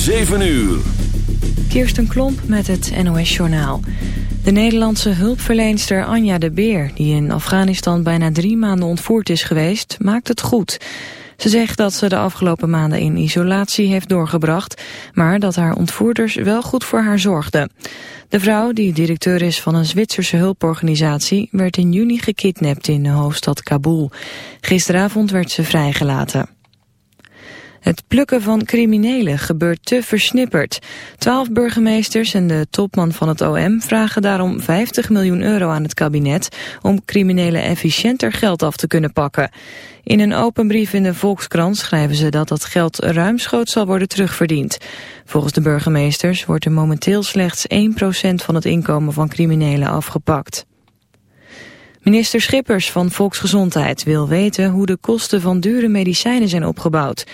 7 uur. Kirsten Klomp met het NOS-journaal. De Nederlandse hulpverleenster Anja de Beer... die in Afghanistan bijna drie maanden ontvoerd is geweest, maakt het goed. Ze zegt dat ze de afgelopen maanden in isolatie heeft doorgebracht... maar dat haar ontvoerders wel goed voor haar zorgden. De vrouw, die directeur is van een Zwitserse hulporganisatie... werd in juni gekidnapt in de hoofdstad Kabul. Gisteravond werd ze vrijgelaten. Het plukken van criminelen gebeurt te versnipperd. Twaalf burgemeesters en de topman van het OM vragen daarom 50 miljoen euro aan het kabinet om criminelen efficiënter geld af te kunnen pakken. In een open brief in de Volkskrant schrijven ze dat dat geld ruimschoots zal worden terugverdiend. Volgens de burgemeesters wordt er momenteel slechts 1% van het inkomen van criminelen afgepakt. Minister Schippers van Volksgezondheid wil weten hoe de kosten van dure medicijnen zijn opgebouwd.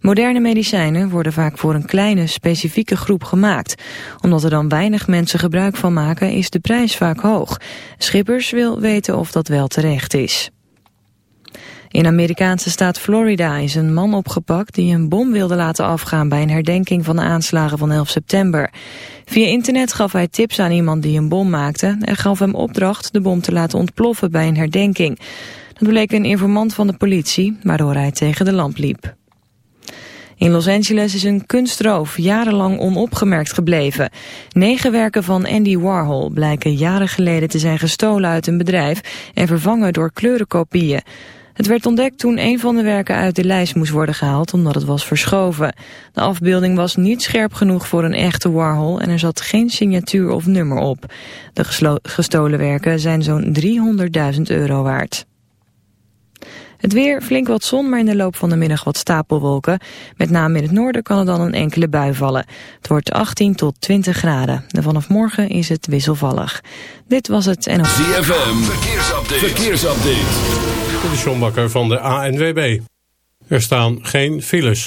Moderne medicijnen worden vaak voor een kleine, specifieke groep gemaakt. Omdat er dan weinig mensen gebruik van maken is de prijs vaak hoog. Schippers wil weten of dat wel terecht is. In Amerikaanse staat Florida is een man opgepakt die een bom wilde laten afgaan bij een herdenking van de aanslagen van 11 september. Via internet gaf hij tips aan iemand die een bom maakte en gaf hem opdracht de bom te laten ontploffen bij een herdenking. Dat bleek een informant van de politie, waardoor hij tegen de lamp liep. In Los Angeles is een kunstroof jarenlang onopgemerkt gebleven. Negen werken van Andy Warhol blijken jaren geleden te zijn gestolen uit een bedrijf en vervangen door kleurenkopieën. Het werd ontdekt toen een van de werken uit de lijst moest worden gehaald omdat het was verschoven. De afbeelding was niet scherp genoeg voor een echte Warhol en er zat geen signatuur of nummer op. De gestolen werken zijn zo'n 300.000 euro waard. Het weer, flink wat zon, maar in de loop van de middag wat stapelwolken. Met name in het noorden kan er dan een enkele bui vallen. Het wordt 18 tot 20 graden. En vanaf morgen is het wisselvallig. Dit was het en... ZFM, verkeersupdate. verkeersupdate. Dit is John Bakker van de ANWB. Er staan geen files.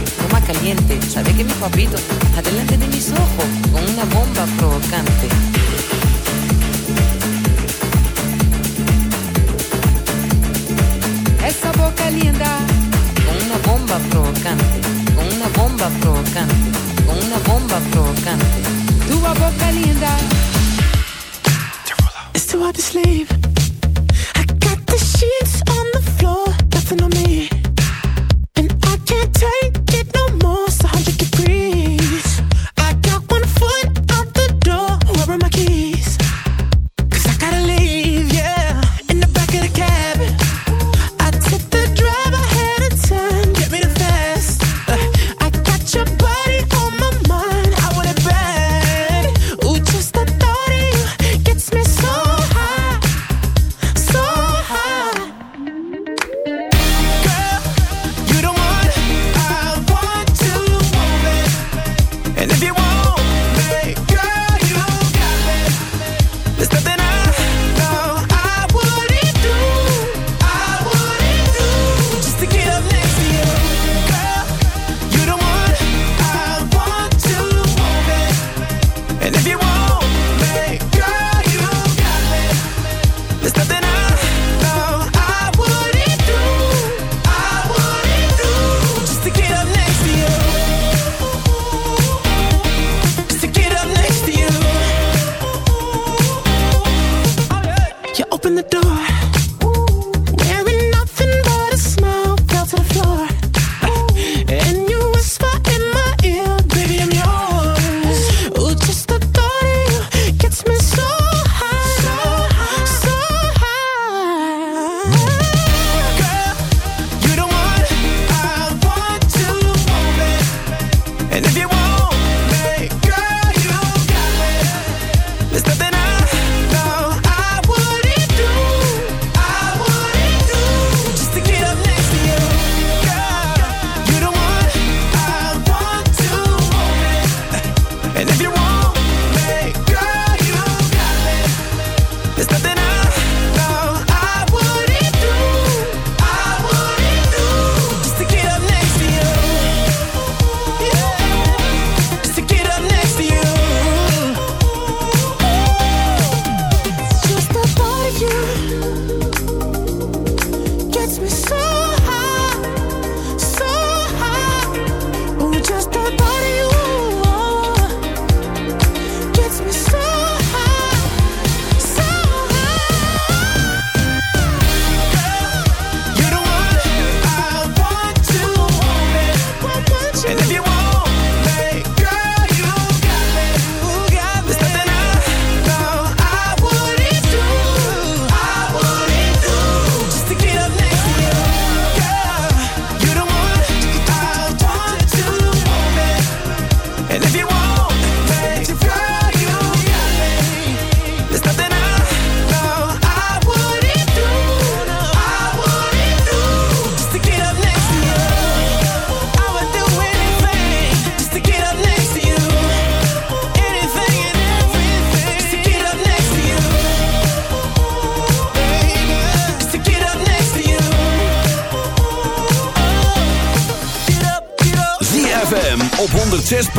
caliente. Sabe que mi papito está delante de mis ojos con una bomba provocante. Esa boca linda. Con una bomba provocante. Con una bomba provocante. Con una bomba provocante. Tu boca linda. It's too hard to.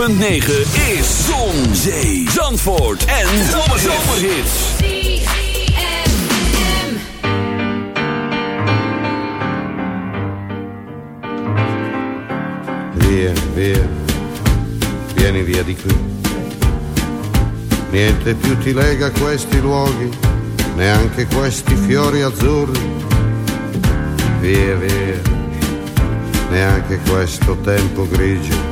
Is Zon, Zee, Zandvoort en Zomerhits. Via, via, vieni via di qui. Niente più ti lega questi luoghi, neanche questi fiori azzurri. Via, via, neanche questo tempo grigio,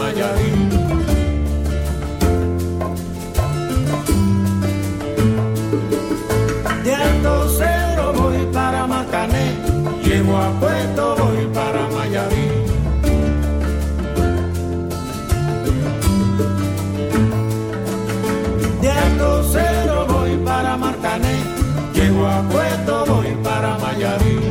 Puerto voy para Mayarí.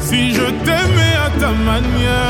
Si je t'aimais à ta manière.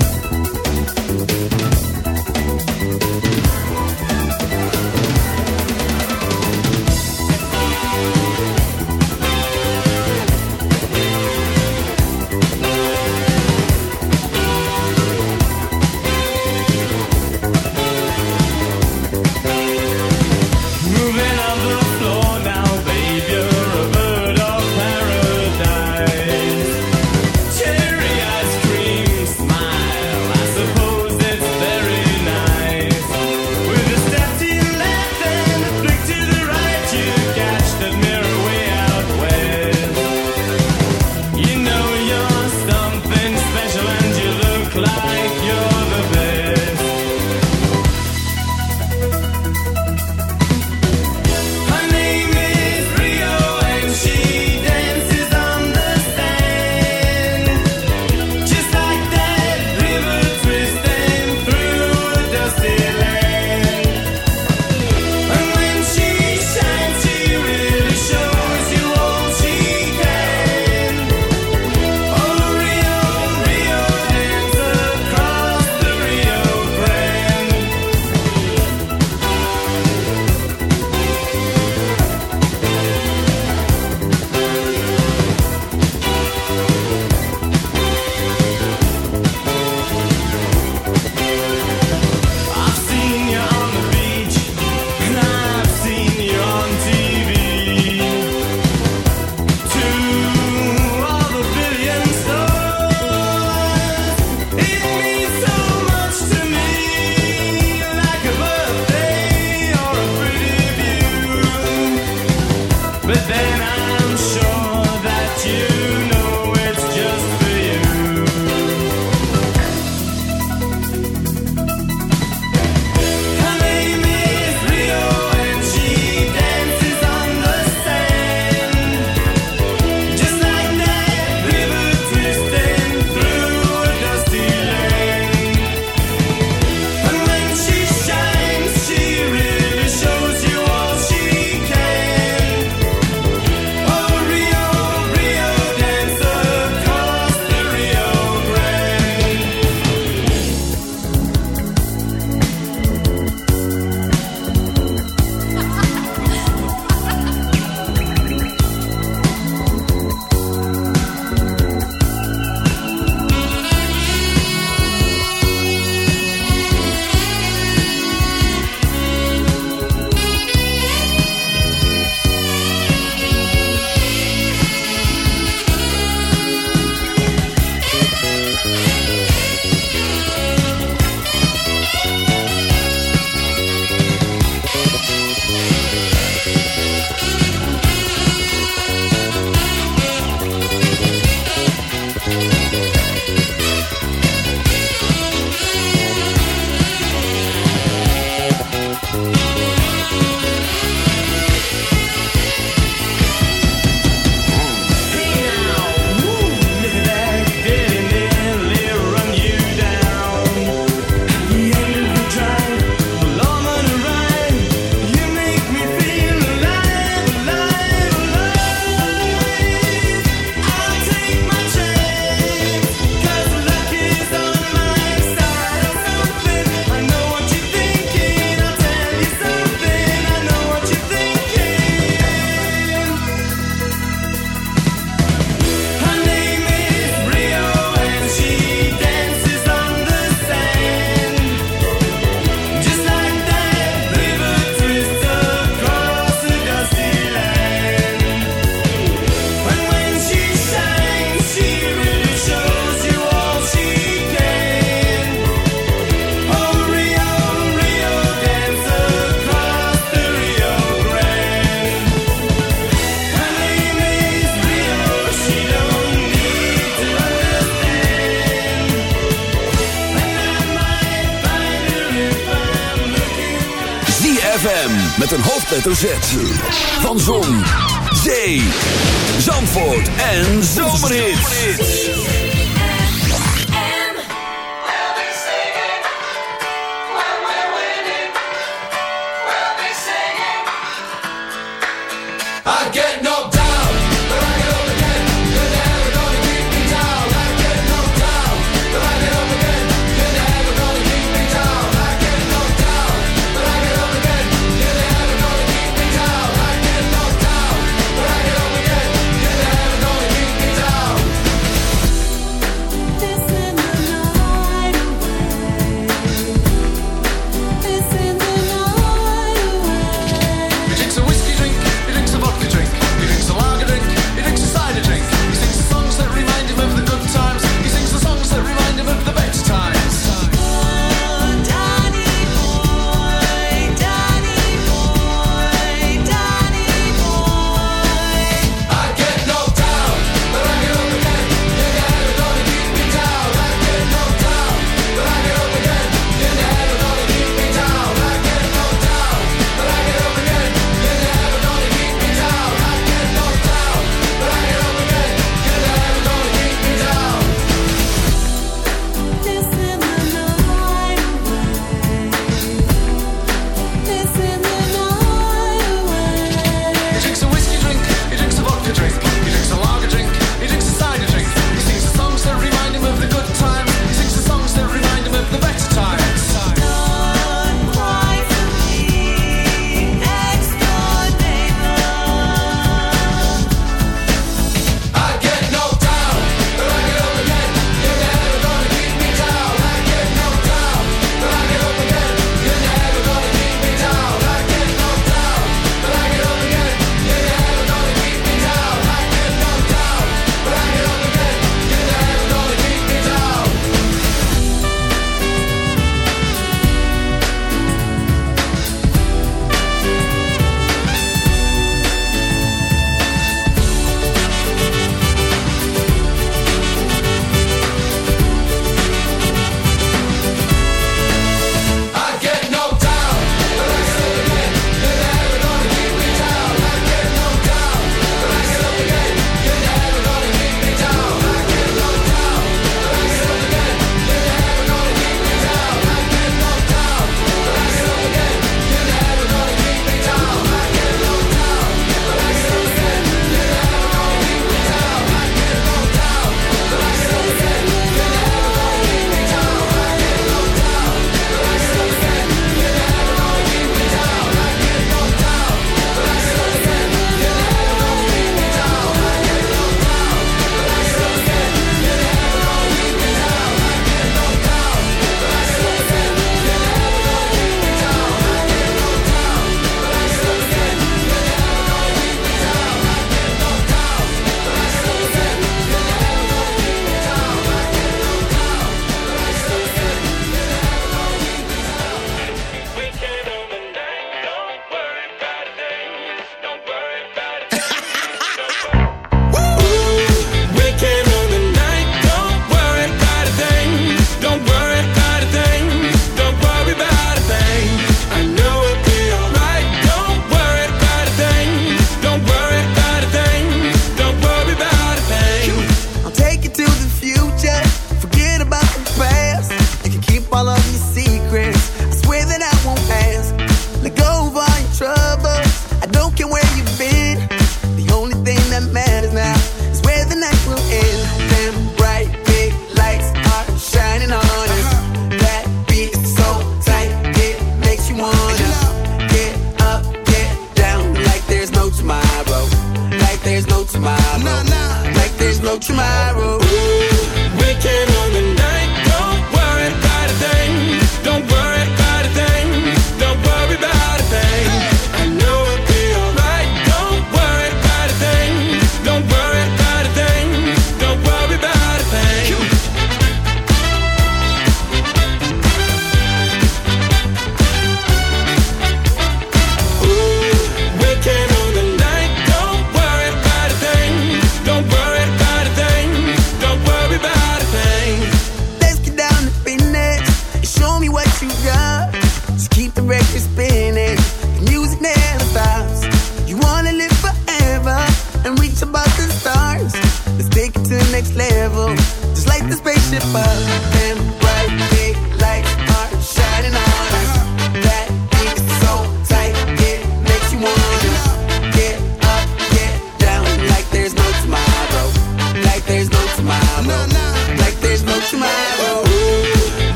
Hoofdletter Z.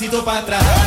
pasito para atrás.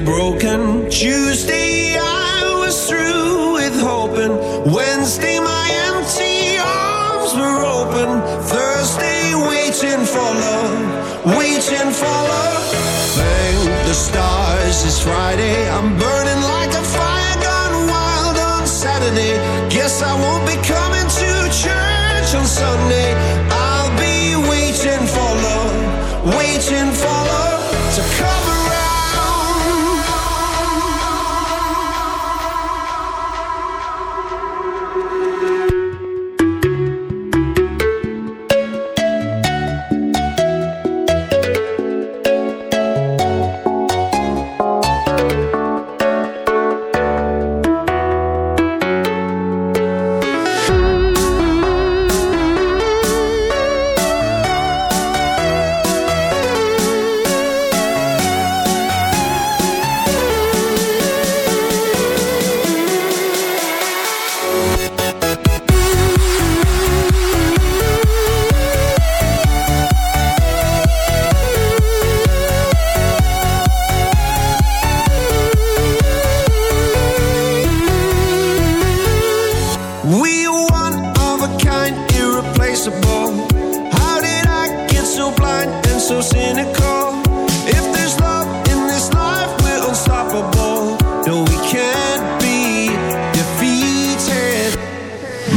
broken.